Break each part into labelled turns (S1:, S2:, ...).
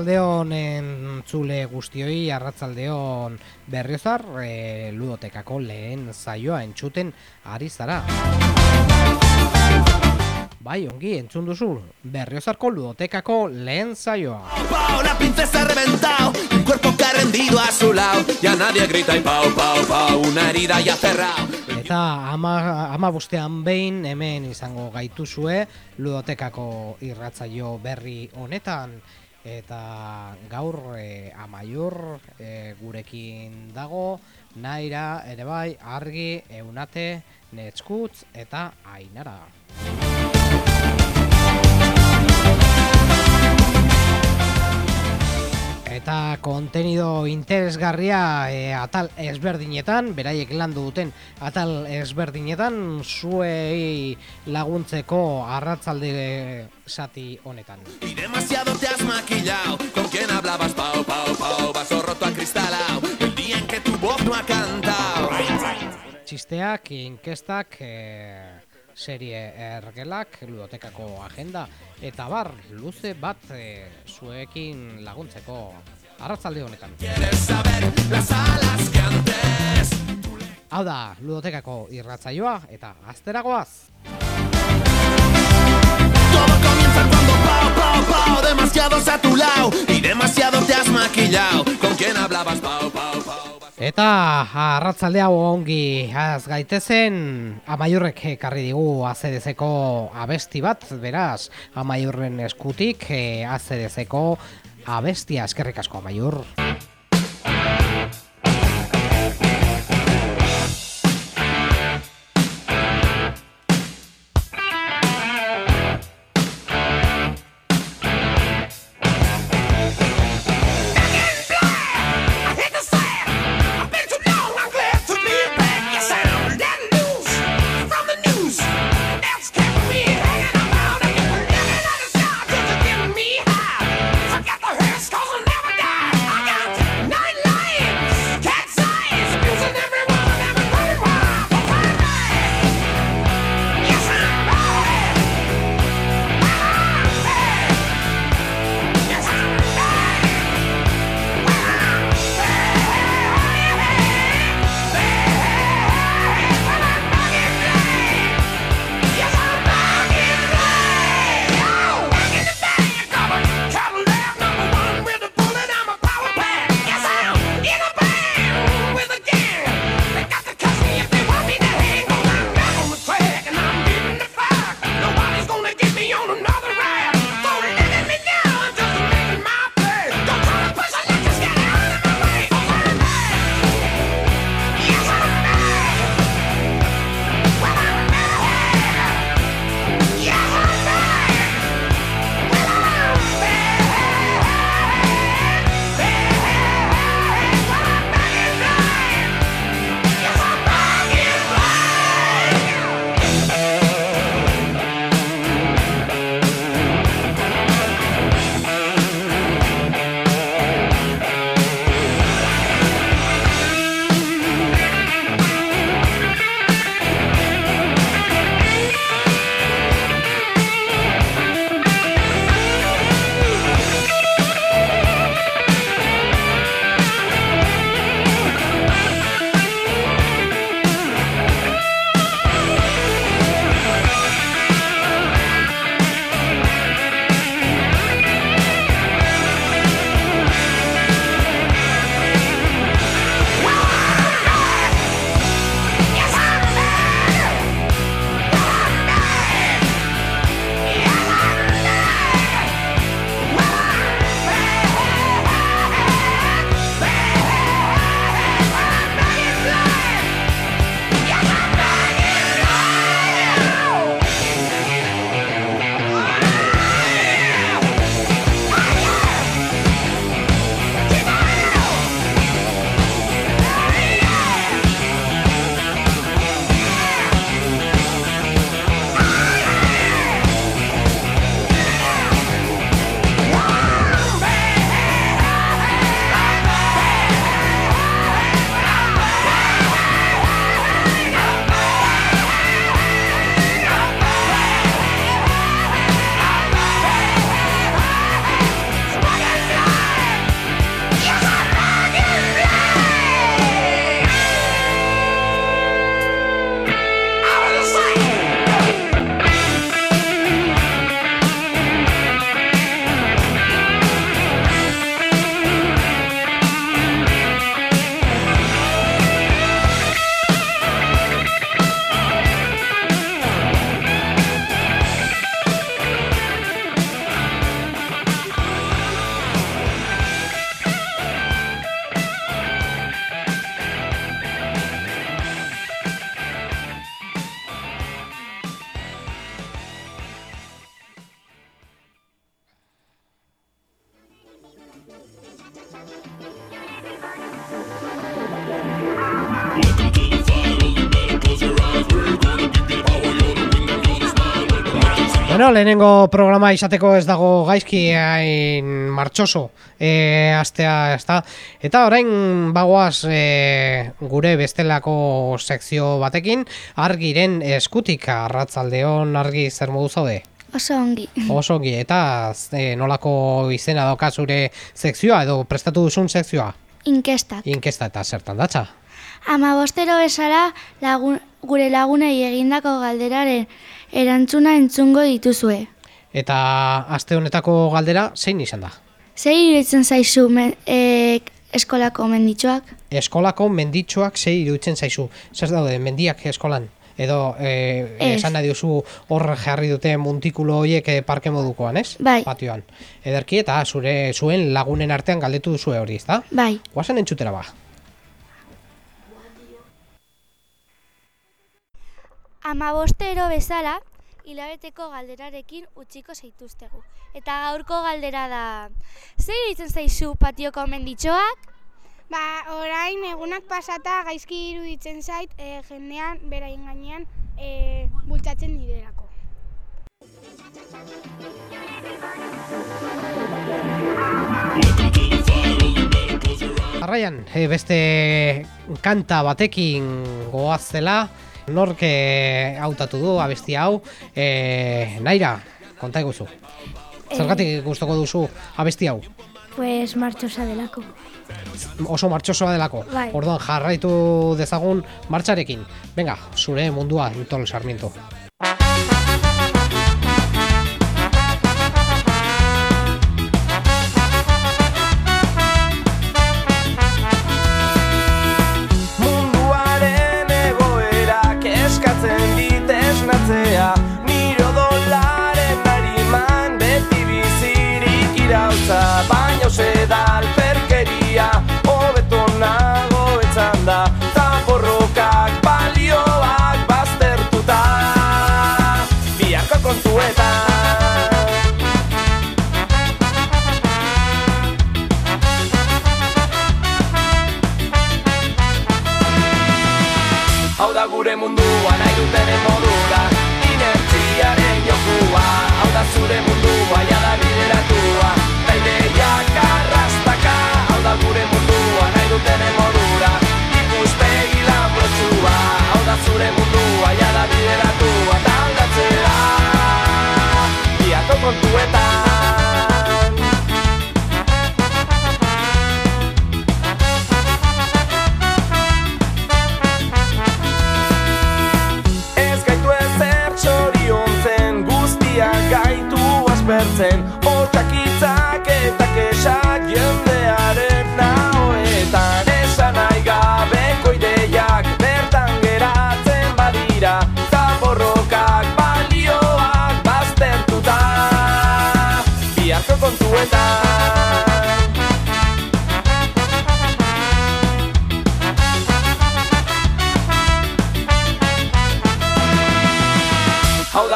S1: Arratzaldeon entzule guztioi, arratzaldeon berriozar, e, ludotekako lehen zaioa entzuten ari zara. Bai, ongi, entzun duzu, berriozarko ludotekako lehen zaioa.
S2: Pau, la princesa ha reventado, un cuerpo que ha rendido a su lado. Ya nadie grita y pau, pau, pau, una herida ya cerrado.
S1: Eta ama, ama bostean behin hemen izango gaituzue ludotekako irratzaio berri honetan eta gaur e, amaiur e, gurekin dago naira ere bai argi eunate netskutz eta ainara Eta kontenido interesgarria e, atal ezberdinetan, beraiek landu duten atal ezberdinetan, zuei laguntzeko arratzalde sati honetan.
S2: Y demasiado te has maquillado, con quien hablabas, pau, pau, pau, vaso roto acristalado, el día en que tu voz no ha cantado.
S1: Txisteak, inkestak, e, serie ergelak, ludotekako agenda, eta bar, luze bat e, zuekin laguntzeko arratzalde honetan. Hau da, ludotekako irratzaioa, eta azteragoaz!
S2: Demasiados a tu lado y demasiado te has maquillado, con quien hablabas, pau, pau, pau.
S1: Eta arratzalde hau ongi az gaitezen amaiurrek ekarri digu azedezeko abesti bat, beraz, amaiurren eskutik eh, azedezeko abestia eskerrik asko amaiur. Bueno, lehenengo programa izateko ez dago gaizki hain martxoso e, astea, ez da. Eta orain bagoaz e, gure bestelako sekzio batekin, argiren eskutik arratzaldeon argi zer modu zaude?
S3: Oso ongi.
S1: Oso ongi, eta e, nolako izena dauka zure sekzioa edo prestatu duzun sekzioa?
S3: Inkestak.
S1: Inkesta eta zertan datza?
S3: Ama bostero bezala lagun, gure lagunei egindako galderaren erantzuna entzungo dituzue.
S1: Eta aste honetako galdera zein izan da?
S3: Zer iruditzen zaizu men, e, eskolako menditxoak?
S1: Eskolako menditxoak zei iruditzen zaizu. Zer daude, mendiak eskolan? Edo, e,
S3: Ez.
S1: esan nahi duzu hor jarri dute muntikulo horiek e, parke modukoan, ez?
S3: Bai.
S1: Patioan. Ederki eta zure zuen lagunen artean galdetu duzue hori, ezta?
S3: Bai.
S1: Guazen entzutera ba.
S3: Ama bostero bezala, hilabeteko galderarekin utziko zaituztegu. Eta gaurko galdera da, zer iruditzen zaizu patioko menditxoak?
S4: Ba, orain egunak pasata gaizki iruditzen zait e, jendean beraien gainean e, bultzatzen direlako.
S1: Jarraian, e, beste kanta batekin goazela, nork e, hautatu du abesti hau, e, Naira, konta eguzu. Zergatik gustoko duzu abesti hau?
S3: Pues martxosa delako.
S1: oso martxosoa delako.
S3: Bai.
S1: Orduan jarraitu dezagun martxarekin. Venga, zure mundua, Antol Sarmiento.
S5: Baina hause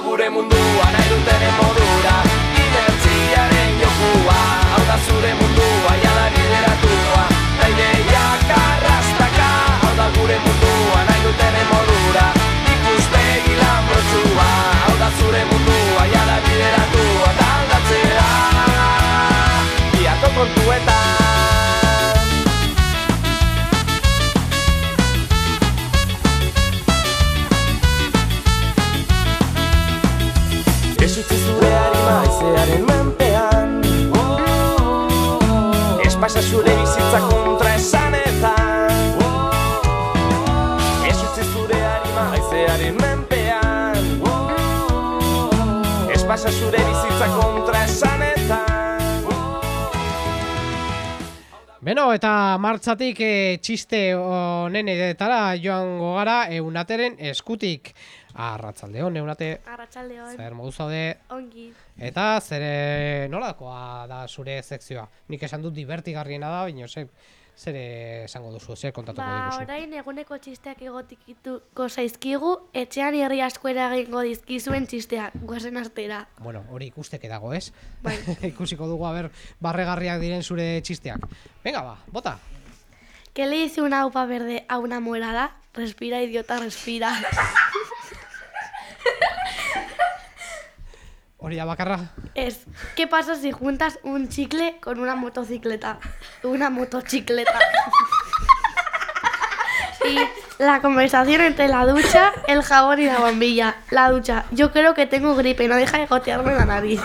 S5: gure mundua pasa zure bizitza kontra esanetan Ez utzi zure harima haizearen menpean. Ez pasa zure bizitza kontra esanetan
S1: Beno, eta martxatik e, txiste honen edetara joango gara eunateren eskutik. Arratzaldeon, eunate,
S6: Arratsaldeon.
S1: zer modu zaude,
S6: Ongi.
S1: eta zer e, nolakoa da zure sekzioa. Nik esan dut divertigarriena da, baina zer, zer esango duzu, zer kontatuko
S6: Ba,
S1: diguzu.
S6: orain eguneko txisteak egotikituko zaizkigu, etxean herri asko eragingo dizkizuen txisteak, guazen artera.
S1: Bueno, hori ikusteke dago, ez?
S6: Bai.
S1: Ikusiko dugu, aber, barregarriak diren zure txisteak. Venga, ba, bota.
S6: ¿Qué le dice una upa verde a una morada? Respira, idiota, respira.
S1: Bakarra?
S6: Es, ¿qué pasa si juntas un chicle con una motocicleta? Una motocicleta. y la conversación entre la ducha, el jabón y la bombilla. La ducha, yo creo que tengo gripe, no deja de gotearme la nariz.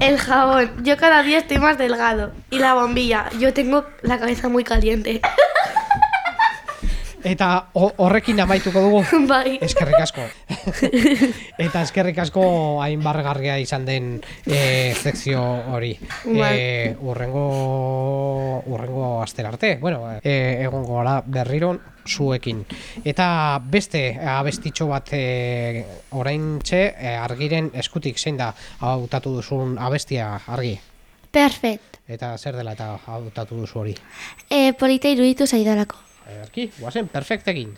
S6: El jabón, yo cada día estoy más delgado. Y la bombilla, yo tengo la cabeza muy caliente.
S1: Eta ho- horrekin amaituko dugu.
S6: bai.
S1: Eskerrik asko. Eta eskerrik asko hain barregarria izan den e, sekzio hori.
S6: Bai.
S1: E, urrengo urrengo astera arte. Bueno, e, egongo gara berriro zuekin. Eta beste abestitxo bat e, oraintxe e, argiren eskutik zein da hautatu duzun abestia argi.
S3: Perfect.
S1: Eta zer dela eta hautatu duzu hori.
S3: E, polita iruditu zaidalako.
S1: Arki, guazen, perfektekin.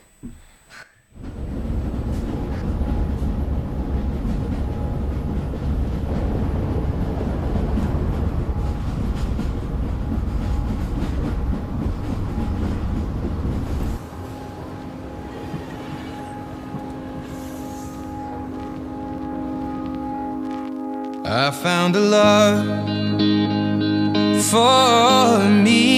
S7: I found a love for me.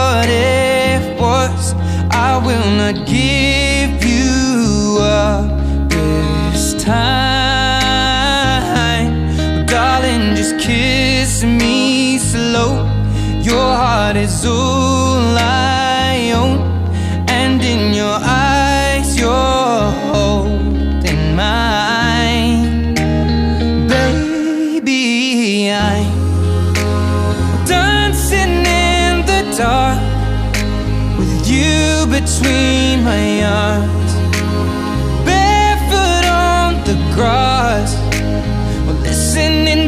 S7: Not give you up this time. But darling, just kiss me slow. Your heart is all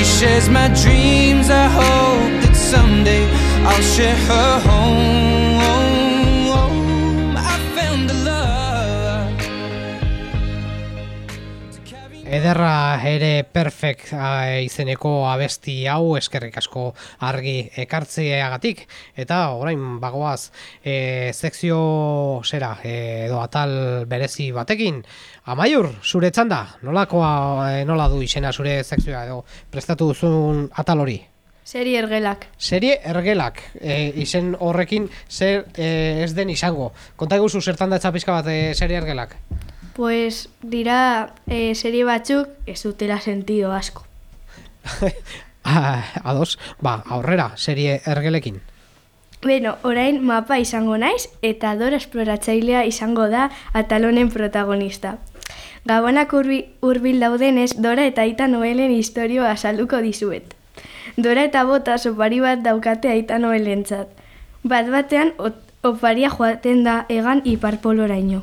S7: She shares my dreams. I hope that someday I'll share her home.
S1: Ederra ere perfect izeneko abesti hau eskerrik asko argi ekartzeagatik eta orain bagoaz e, sekzio zera eh, edo atal berezi batekin Amaiur, zure txanda, nolakoa, eh, nola du izena zure sekzioa edo prestatu duzun atal hori?
S6: Seri ergelak.
S1: Serie ergelak e, izen horrekin zer e, ez den izango. Konta eguzu zertan datza pizka bat e, serie ergelak?
S6: Pues dira eh, serie batzuk ez dutela sentido asko.
S1: Ah, Ados, ba, aurrera, serie ergelekin.
S6: Beno, orain mapa izango naiz eta Dora esploratzailea izango da atalonen protagonista. Gabonak urbi, urbil daudenez, Dora eta Aita Noelen historioa azalduko dizuet. Dora eta bota opari bat daukate Aita Noelentzat. Bat batean, ot- oparia joaten da egan iparpoloraino.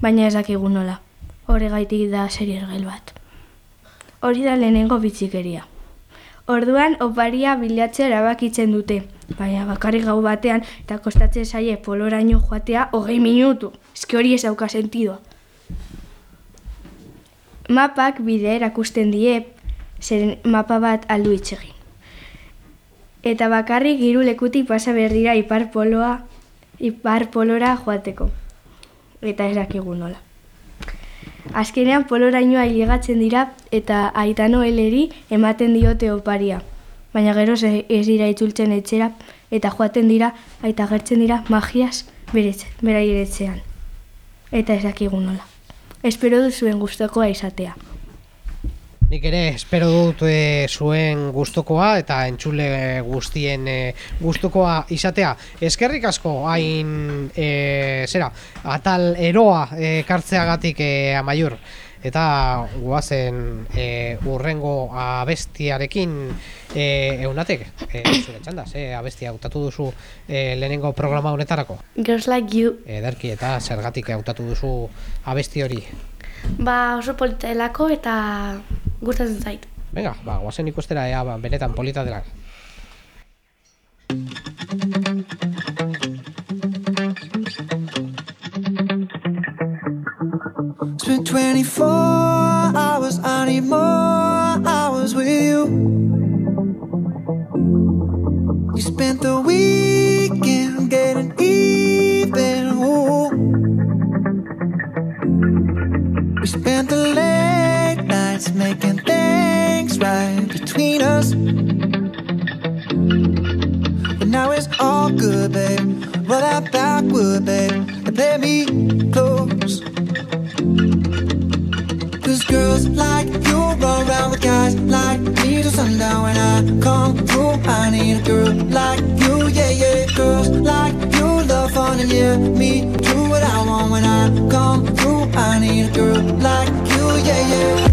S6: Baina ez dakigu nola. Horregaitik da seriergel bat. Hori da lehenengo bitxikeria. Orduan oparia bilatzea erabakitzen dute, baina bakarrik gau batean eta kostatzen zaie poloraino joatea hogei minutu. Eske hori ez dauka sentidoa. Mapak bide erakusten die, zeren mapa bat aldu itxegin. Eta bakarrik hiru lekutik pasa behar dira ipar poloa, ipar polora joateko. Eta ez dakigu nola. Azkenean polorainoa hilegatzen dira eta aita noeleri ematen diote oparia. Baina gero ez dira itzultzen etxera eta joaten dira aita gertzen dira magiaz beretzen, berairetzean. Eta ez dakigu nola. Espero duzuen gustokoa izatea.
S1: Nik ere espero dut e, zuen gustukoa eta entzule guztien e, gustukoa izatea. Eskerrik asko hain e, zera, atal eroa e, kartzeagatik e, amaiur. Eta guazen e, urrengo abestiarekin e, eunatek, e, zure txanda, ze abestia hautatu duzu e, lehenengo programa honetarako.
S8: Girls Like You.
S1: Ederki eta zergatik hautatu duzu abesti hori.
S8: Ba oso polita delako eta gustatzen zait.
S1: Venga, ba, guazen ikustera ea ba, benetan polita dela.
S9: Spent 24 hours, I need more hours with you. You spent the weekend nights making things right between us. But now it's all good, babe. Roll that backward, babe, and play me close. Cause girls like you run around with guys like me till sundown when I come through. I need a girl like you, yeah, yeah. Girls like you love fun and yeah, me do what I want when I come through. I need a girl like you, yeah. Yeah,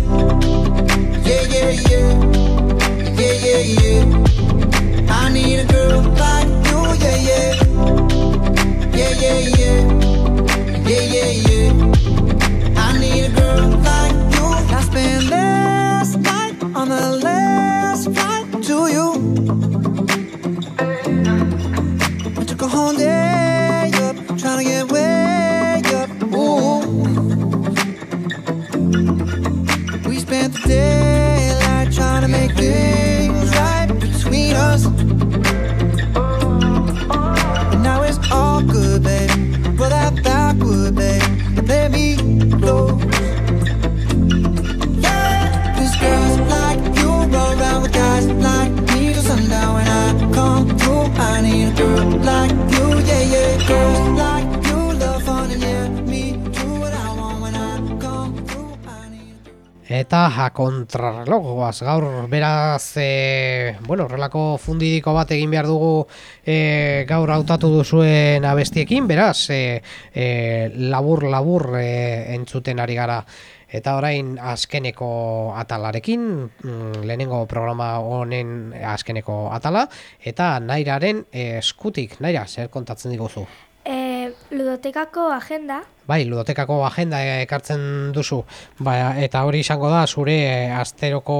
S1: Eta kontrarrelogoaz gaur beraz e, bueno, horrelako fundidiko bat egin behar dugu e, gaur hautatu duzuen abestiekin, beraz e, e, labur labur e, entzuten ari gara. Eta orain azkeneko atalarekin mm, lehenengo programa honen azkeneko atala eta nairaren eskutik, naira, zer kontatzen diguzu?
S6: E, ludotekako agenda,
S1: Bai, ludotekako agenda ekartzen duzu, ba, eta hori izango da zure e, asteroko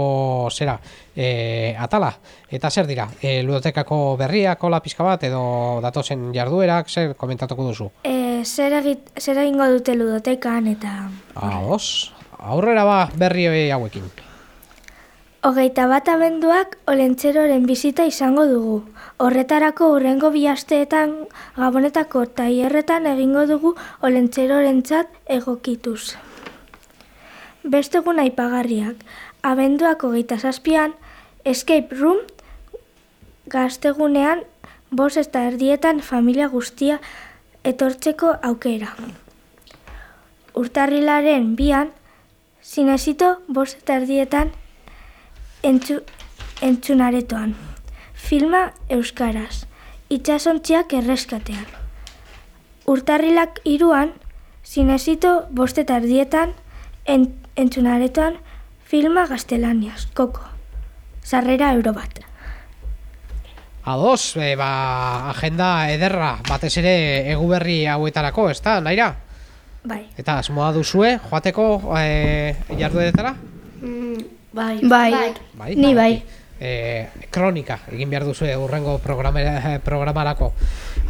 S1: zera e, atala. Eta zer dira, e, ludotekako berriak, hola pizka bat, edo datozen jarduerak, zer komentatuko duzu?
S6: e, zer, egit, zer egingo dute ludotekan eta...
S1: Ados, aurrera ba berri hauekin.
S6: Hogeita bat abenduak olentzeroren bizita izango dugu. Horretarako hurrengo bi asteetan gabonetako tailerretan egingo dugu olentzerorentzat egokituz. Beste egun aipagarriak, abenduak hogeita zazpian, escape room gaztegunean bos eta erdietan familia guztia etortzeko aukera. Urtarrilaren bian, zinezito bos eta erdietan entzu, entzunaretoan. Filma euskaraz. Itxasontziak erreskatean. Urtarrilak iruan, zinezito bost eta erdietan en, entzunaretoan filma gaztelaniaz, koko. Sarrera euro bat.
S1: Ados, e, ba, agenda ederra, batez ere eguberri hauetarako, ez da, naira?
S6: Bai.
S1: Eta asmoa duzue, joateko e, jardueretara?
S8: Bai.
S6: Bai.
S1: Bai,
S6: Ni bai.
S1: E, kronika, egin behar duzu urrengo programera, programarako.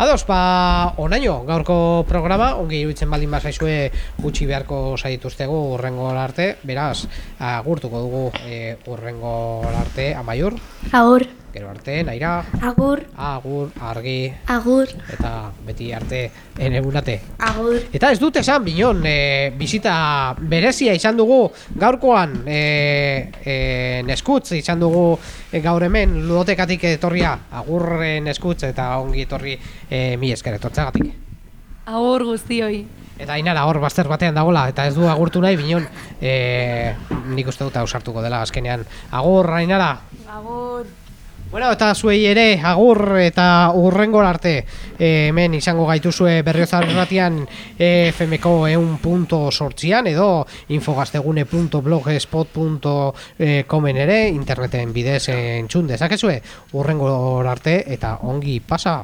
S1: Ados, ba, onaino, gaurko programa, ongi iruditzen baldin bazaizue gutxi beharko zaituztegu urrengo arte, beraz, agurtuko dugu e, urrengo arte, amaiur,
S6: Agur.
S1: Gero arte, naira,
S6: Agur.
S1: agur, argi,
S6: Agur.
S1: eta beti arte, enegunate.
S6: Agur.
S1: Eta ez dut esan binon, e, bizita berezia izan dugu gaurkoan e, e, neskutz izan dugu e, gaur hemen ludotekatik etorria agurren neskutz eta ongi etorri e, mi esker etortzagatik.
S10: Agur guztioi.
S1: Eta ainara hor bazter batean dagola eta ez du agurtu nahi binon e, nik uste dut ausartuko dela azkenean. Agur, ainara!
S10: Agur.
S1: Bueno, eta zuei ere, agur eta urrengor arte e, hemen izango gaituzue berriozar erratian e, FMko eun punto sortzian edo infogaztegune.blogspot.comen ere interneten bidez entzun dezakezue urrengor arte eta ongi pasa!